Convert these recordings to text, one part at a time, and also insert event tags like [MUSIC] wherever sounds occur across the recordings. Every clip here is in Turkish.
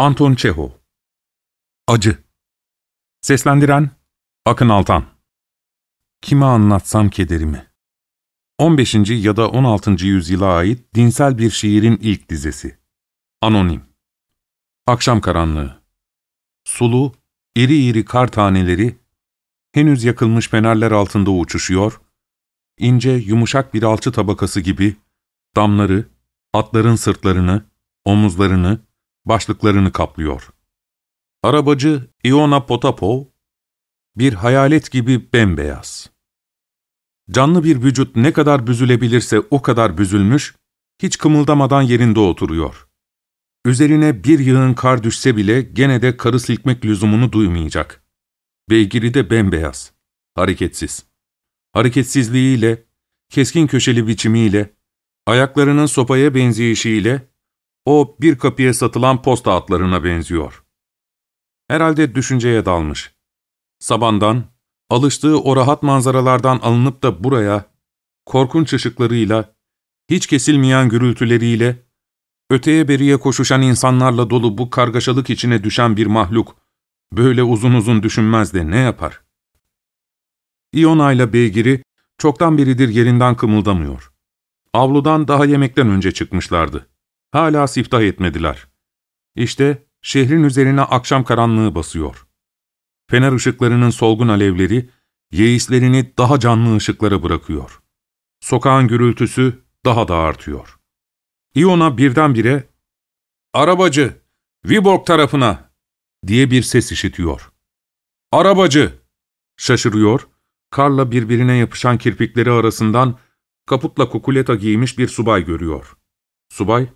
Anton Çehov Acı. Seslendiren Akın Altan. Kime anlatsam kederimi. 15. ya da 16. yüzyıla ait dinsel bir şiirin ilk dizesi. Anonim. Akşam karanlığı. Sulu, iri iri kar taneleri henüz yakılmış fenerler altında uçuşuyor, ince, yumuşak bir alçı tabakası gibi damları, atların sırtlarını, omuzlarını, başlıklarını kaplıyor. Arabacı Iona Potapov, bir hayalet gibi bembeyaz. Canlı bir vücut ne kadar büzülebilirse o kadar büzülmüş, hiç kımıldamadan yerinde oturuyor. Üzerine bir yığın kar düşse bile gene de karı silkmek lüzumunu duymayacak. Beygiri de bembeyaz, hareketsiz. Hareketsizliğiyle, keskin köşeli biçimiyle, ayaklarının sopaya benzeyişiyle, o bir kapıya satılan posta atlarına benziyor. Herhalde düşünceye dalmış. Sabandan, alıştığı o rahat manzaralardan alınıp da buraya, korkunç ışıklarıyla, hiç kesilmeyen gürültüleriyle, öteye beriye koşuşan insanlarla dolu bu kargaşalık içine düşen bir mahluk, böyle uzun uzun düşünmez de ne yapar? İona ile beygiri çoktan beridir yerinden kımıldamıyor. Avludan daha yemekten önce çıkmışlardı. Hala siftah etmediler. İşte şehrin üzerine akşam karanlığı basıyor. Fener ışıklarının solgun alevleri, yeislerini daha canlı ışıklara bırakıyor. Sokağın gürültüsü daha da artıyor. İona birdenbire, ''Arabacı, Viborg tarafına!'' diye bir ses işitiyor. ''Arabacı!'' Şaşırıyor, karla birbirine yapışan kirpikleri arasından kaputla kukuleta giymiş bir subay görüyor. Subay,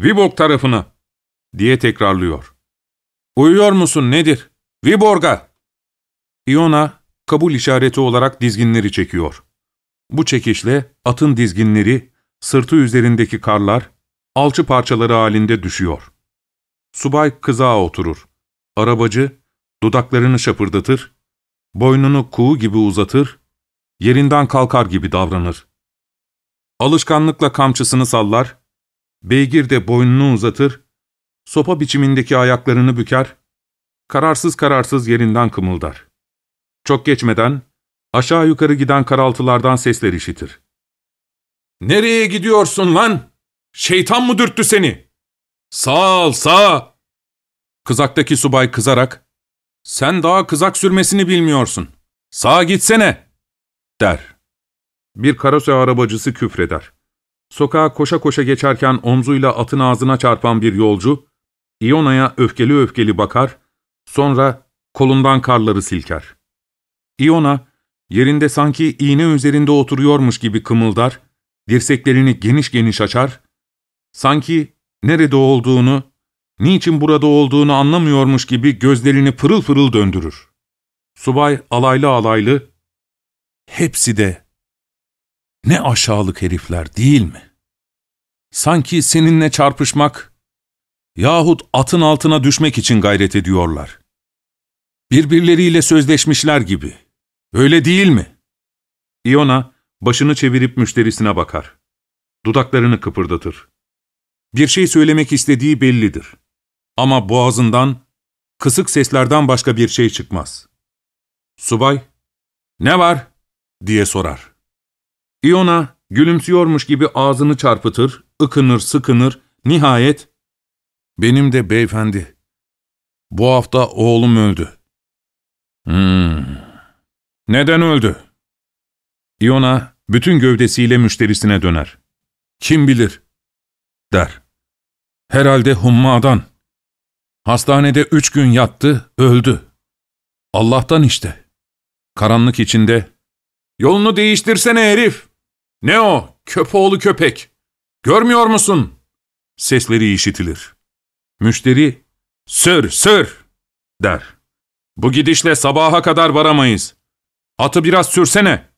''Viborg tarafına!'' diye tekrarlıyor. ''Uyuyor musun nedir? Viborg'a!'' Iona, kabul işareti olarak dizginleri çekiyor. Bu çekişle atın dizginleri, sırtı üzerindeki karlar, alçı parçaları halinde düşüyor. Subay kızağa oturur. Arabacı, dudaklarını şapırdatır, boynunu kuğu gibi uzatır, yerinden kalkar gibi davranır. Alışkanlıkla kamçısını sallar, beygir de boynunu uzatır, sopa biçimindeki ayaklarını büker, kararsız kararsız yerinden kımıldar. Çok geçmeden aşağı yukarı giden karaltılardan sesler işitir. ''Nereye gidiyorsun lan? Şeytan mı dürttü seni? Sağ ol, sağ!'' Kızaktaki subay kızarak, ''Sen daha kızak sürmesini bilmiyorsun. Sağa gitsene!'' der. Bir karose arabacısı küfreder. Sokağa koşa koşa geçerken omzuyla atın ağzına çarpan bir yolcu, İona'ya öfkeli öfkeli bakar, sonra kolundan karları silker. İona, yerinde sanki iğne üzerinde oturuyormuş gibi kımıldar, dirseklerini geniş geniş açar, sanki nerede olduğunu, niçin burada olduğunu anlamıyormuş gibi gözlerini pırıl pırıl döndürür. Subay alaylı alaylı, ''Hepsi de ne aşağılık herifler değil mi? Sanki seninle çarpışmak yahut atın altına düşmek için gayret ediyorlar. Birbirleriyle sözleşmişler gibi. Öyle değil mi? Iona başını çevirip müşterisine bakar. Dudaklarını kıpırdatır. Bir şey söylemek istediği bellidir. Ama boğazından, kısık seslerden başka bir şey çıkmaz. Subay, ''Ne var?'' diye sorar. Iona gülümsüyormuş gibi ağzını çarpıtır, ıkınır, sıkınır, nihayet ''Benim de beyefendi, bu hafta oğlum öldü.'' ''Hmm, neden öldü?'' Iona bütün gövdesiyle müşterisine döner. ''Kim bilir?'' der. ''Herhalde hummadan. Hastanede üç gün yattı, öldü. Allah'tan işte.'' Karanlık içinde ''Yolunu değiştirsene herif!'' ''Ne o, köpoğlu köpek? Görmüyor musun?'' Sesleri işitilir. Müşteri, ''Sür, sür!'' der. ''Bu gidişle sabaha kadar varamayız. Atı biraz sürsene.''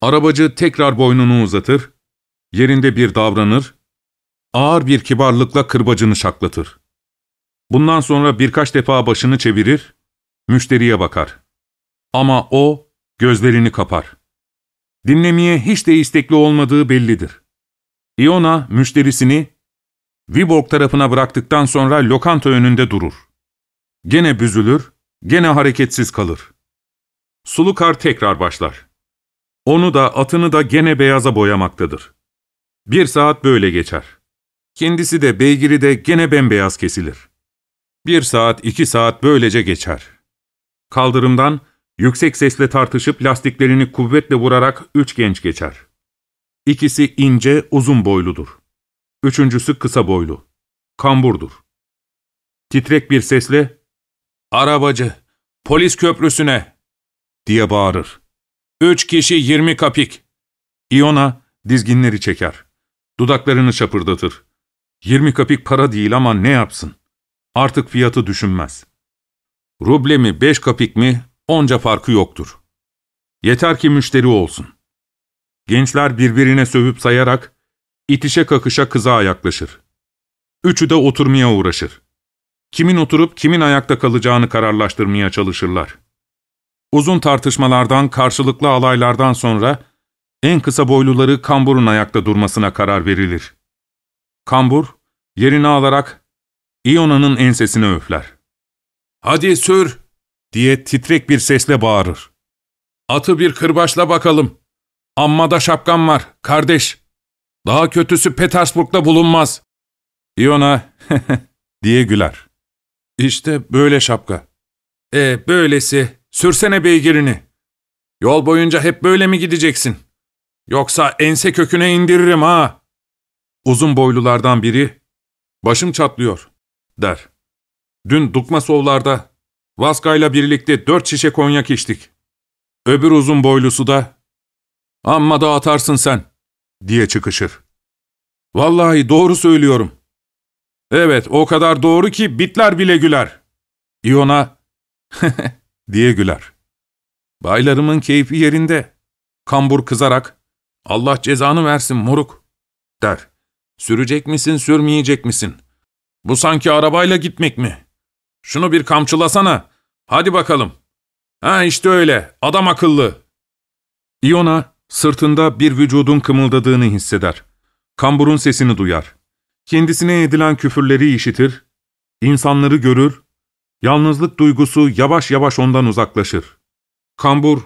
Arabacı tekrar boynunu uzatır, yerinde bir davranır, ağır bir kibarlıkla kırbacını şaklatır. Bundan sonra birkaç defa başını çevirir, müşteriye bakar. Ama o gözlerini kapar. Dinlemeye hiç de istekli olmadığı bellidir. Iona müşterisini Viborg tarafına bıraktıktan sonra lokanta önünde durur. Gene büzülür, gene hareketsiz kalır. Sulu kar tekrar başlar. Onu da atını da gene beyaza boyamaktadır. Bir saat böyle geçer. Kendisi de beygiri de gene bembeyaz kesilir. Bir saat, iki saat böylece geçer. Kaldırımdan yüksek sesle tartışıp lastiklerini kuvvetle vurarak üç genç geçer. İkisi ince, uzun boyludur. Üçüncüsü kısa boylu. Kamburdur. Titrek bir sesle, ''Arabacı, polis köprüsüne!'' diye bağırır. ''Üç kişi yirmi kapik.'' İona dizginleri çeker. Dudaklarını çapırdatır. Yirmi kapik para değil ama ne yapsın? Artık fiyatı düşünmez. Ruble mi, beş kapik mi, onca farkı yoktur. Yeter ki müşteri olsun. Gençler birbirine sövüp sayarak, itişe kakışa kıza yaklaşır. Üçü de oturmaya uğraşır. Kimin oturup kimin ayakta kalacağını kararlaştırmaya çalışırlar. Uzun tartışmalardan, karşılıklı alaylardan sonra en kısa boyluları kamburun ayakta durmasına karar verilir. Kambur, yerini alarak İona'nın ensesine öfler. ''Hadi sür!'' Diye titrek bir sesle bağırır. ''Atı bir kırbaçla bakalım. Amma da şapkan var, kardeş. Daha kötüsü Petersburg'da bulunmaz.'' İona [LAUGHS] diye güler. ''İşte böyle şapka. E böylesi, sürsene beygirini. Yol boyunca hep böyle mi gideceksin? Yoksa ense köküne indiririm ha.'' Uzun boylulardan biri, ''Başım çatlıyor.'' der. ''Dün Dukmasovlar'da Vaska'yla birlikte dört şişe konyak içtik. Öbür uzun boylusu da, ''Amma da atarsın sen.'' diye çıkışır. ''Vallahi doğru söylüyorum.'' ''Evet, o kadar doğru ki bitler bile güler.'' İona, [LAUGHS] diye güler. Baylarımın keyfi yerinde. Kambur kızarak, ''Allah cezanı versin moruk.'' der. ''Sürecek misin, sürmeyecek misin? Bu sanki arabayla gitmek mi? Şunu bir kamçılasana. Hadi bakalım. Ha işte öyle, adam akıllı.'' İona, sırtında bir vücudun kımıldadığını hisseder. Kamburun sesini duyar. Kendisine edilen küfürleri işitir, insanları görür, yalnızlık duygusu yavaş yavaş ondan uzaklaşır. Kambur,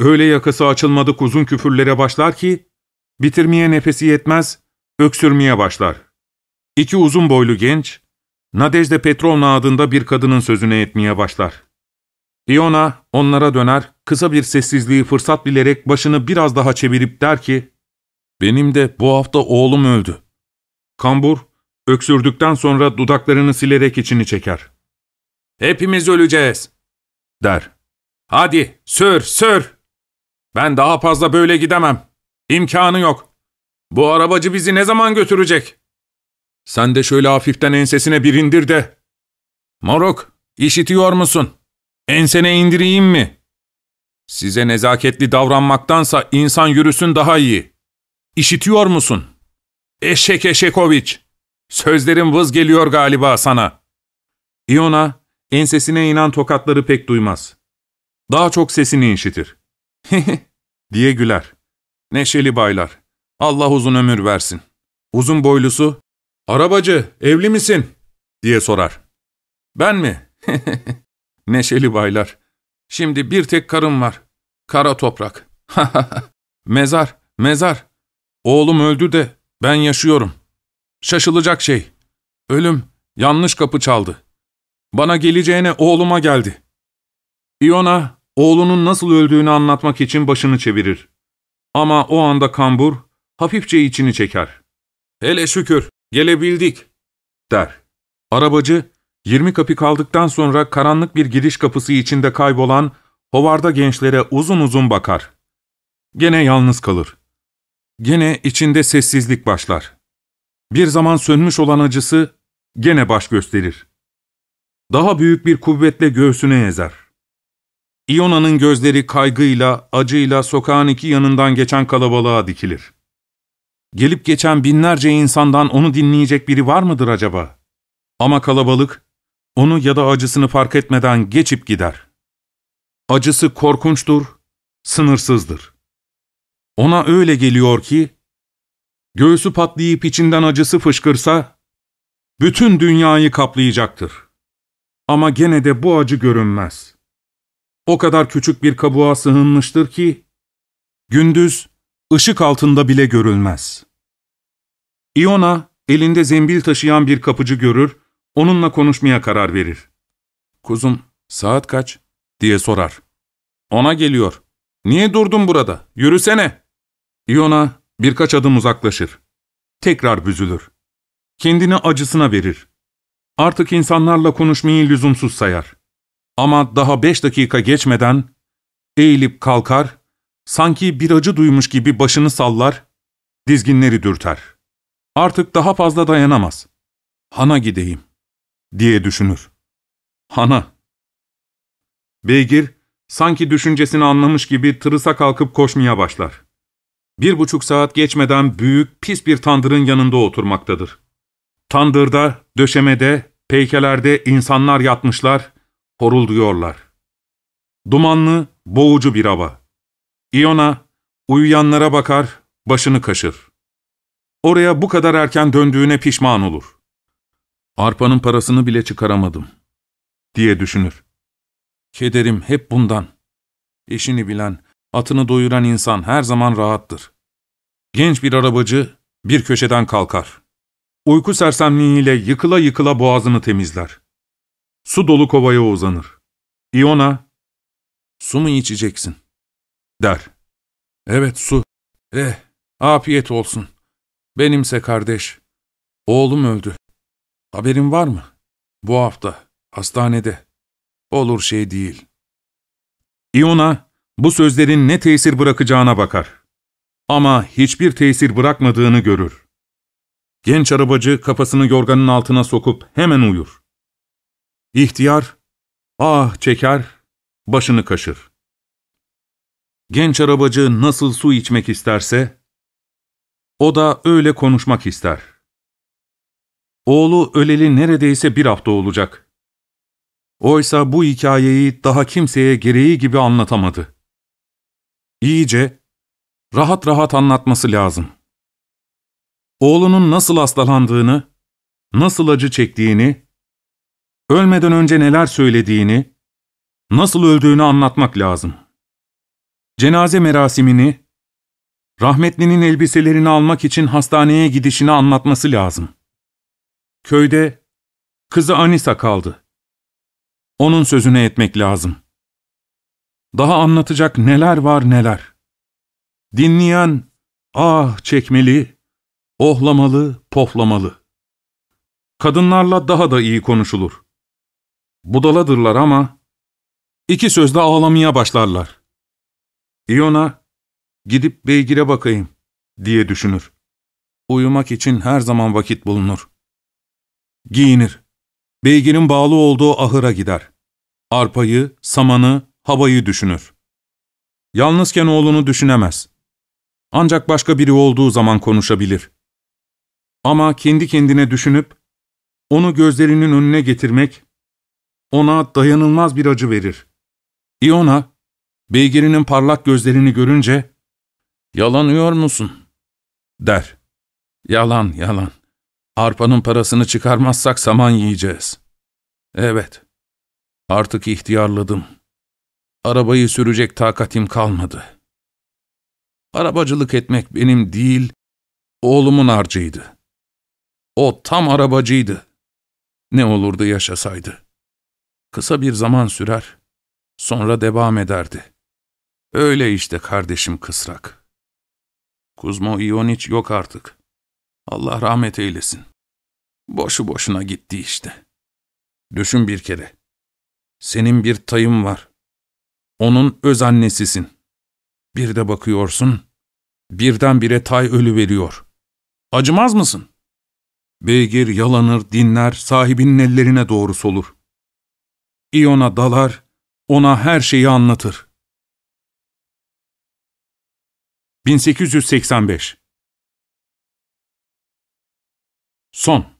öyle yakası açılmadık uzun küfürlere başlar ki, bitirmeye nefesi yetmez, öksürmeye başlar. İki uzun boylu genç, Nadejde Petrovna adında bir kadının sözüne etmeye başlar. İona onlara döner, kısa bir sessizliği fırsat bilerek başını biraz daha çevirip der ki, ''Benim de bu hafta oğlum öldü.'' Kambur, öksürdükten sonra dudaklarını silerek içini çeker. ''Hepimiz öleceğiz.'' der. ''Hadi, sür, sür! Ben daha fazla böyle gidemem. İmkanı yok. Bu arabacı bizi ne zaman götürecek?'' Sen de şöyle hafiften ensesine bir indir de. ''Moruk, işitiyor musun? Ensene indireyim mi?'' Size nezaketli davranmaktansa insan yürüsün daha iyi. İşitiyor musun? Eşek Eşekoviç. Sözlerim vız geliyor galiba sana. İona, ensesine inen tokatları pek duymaz. Daha çok sesini işitir. [LAUGHS] diye güler. Neşeli baylar. Allah uzun ömür versin. Uzun boylusu, ''Arabacı, evli misin?'' diye sorar. ''Ben mi?'' [LAUGHS] Neşeli baylar. ''Şimdi bir tek karım var. Kara toprak. [LAUGHS] mezar, mezar. Oğlum öldü de ben yaşıyorum. Şaşılacak şey. Ölüm yanlış kapı çaldı. Bana geleceğine oğluma geldi. İona, oğlunun nasıl öldüğünü anlatmak için başını çevirir. Ama o anda kambur, hafifçe içini çeker. Hele şükür, gelebildik, der. Arabacı, yirmi kapı kaldıktan sonra karanlık bir giriş kapısı içinde kaybolan hovarda gençlere uzun uzun bakar. Gene yalnız kalır. Gene içinde sessizlik başlar. Bir zaman sönmüş olan acısı gene baş gösterir. Daha büyük bir kuvvetle göğsüne ezer. İona'nın gözleri kaygıyla, acıyla sokağın iki yanından geçen kalabalığa dikilir. Gelip geçen binlerce insandan onu dinleyecek biri var mıdır acaba? Ama kalabalık, onu ya da acısını fark etmeden geçip gider. Acısı korkunçtur, sınırsızdır. Ona öyle geliyor ki, göğsü patlayıp içinden acısı fışkırsa, bütün dünyayı kaplayacaktır. Ama gene de bu acı görünmez. O kadar küçük bir kabuğa sığınmıştır ki, gündüz ışık altında bile görülmez. Iona, elinde zembil taşıyan bir kapıcı görür, onunla konuşmaya karar verir. ''Kuzum, saat kaç?'' diye sorar. ''Ona geliyor. Niye durdun burada? Yürüsene.'' Iona birkaç adım uzaklaşır. Tekrar büzülür. Kendini acısına verir. Artık insanlarla konuşmayı lüzumsuz sayar. Ama daha beş dakika geçmeden eğilip kalkar, sanki bir acı duymuş gibi başını sallar, dizginleri dürter. Artık daha fazla dayanamaz. Hana gideyim, diye düşünür. Hana. Beygir, sanki düşüncesini anlamış gibi tırısa kalkıp koşmaya başlar. Bir buçuk saat geçmeden büyük, pis bir tandırın yanında oturmaktadır. Tandırda, döşemede, peykelerde insanlar yatmışlar, horulduyorlar. Dumanlı, boğucu bir hava. İona, uyuyanlara bakar, başını kaşır. Oraya bu kadar erken döndüğüne pişman olur. Arpanın parasını bile çıkaramadım, diye düşünür. Kederim hep bundan. İşini bilen, atını doyuran insan her zaman rahattır. Genç bir arabacı bir köşeden kalkar. Uyku sersemliğiyle yıkıla yıkıla boğazını temizler. Su dolu kovaya uzanır. İona, ''Su mu içeceksin?'' Der. ''Evet su. Eh, afiyet olsun. Benimse kardeş. Oğlum öldü. Haberin var mı? Bu hafta, hastanede. Olur şey değil.'' İona, bu sözlerin ne tesir bırakacağına bakar. Ama hiçbir tesir bırakmadığını görür. Genç arabacı kafasını yorganın altına sokup hemen uyur. İhtiyar, ah çeker, başını kaşır. Genç arabacı nasıl su içmek isterse, o da öyle konuşmak ister. Oğlu öleli neredeyse bir hafta olacak. Oysa bu hikayeyi daha kimseye gereği gibi anlatamadı. İyice, rahat rahat anlatması lazım. Oğlunun nasıl hastalandığını, nasıl acı çektiğini, ölmeden önce neler söylediğini, nasıl öldüğünü anlatmak lazım. Cenaze merasimini, rahmetlinin elbiselerini almak için hastaneye gidişini anlatması lazım. Köyde kızı Anisa kaldı. Onun sözüne etmek lazım. Daha anlatacak neler var neler. Dinleyen ah çekmeli, ohlamalı, poflamalı. Kadınlarla daha da iyi konuşulur. Budaladırlar ama iki sözde ağlamaya başlarlar. İona, gidip beygire bakayım diye düşünür. Uyumak için her zaman vakit bulunur. Giyinir. Beygirin bağlı olduğu ahıra gider. Arpayı, samanı, havayı düşünür. Yalnızken oğlunu düşünemez. Ancak başka biri olduğu zaman konuşabilir. Ama kendi kendine düşünüp, onu gözlerinin önüne getirmek, ona dayanılmaz bir acı verir. İona, beygirinin parlak gözlerini görünce, ''Yalanıyor musun?'' der. ''Yalan, yalan. Arpanın parasını çıkarmazsak saman yiyeceğiz.'' ''Evet, artık ihtiyarladım. Arabayı sürecek takatim kalmadı. Arabacılık etmek benim değil, oğlumun harcıydı. O tam arabacıydı. Ne olurdu yaşasaydı. Kısa bir zaman sürer, sonra devam ederdi. Öyle işte kardeşim kısrak. Kuzmo İoniç yok artık. Allah rahmet eylesin. Boşu boşuna gitti işte. Düşün bir kere. Senin bir tayın var. Onun öz annesisin. Bir de bakıyorsun, birdenbire tay ölü veriyor. Acımaz mısın? Beygir yalanır, dinler, sahibinin ellerine doğru solur. İona dalar, ona her şeyi anlatır. 1885 Son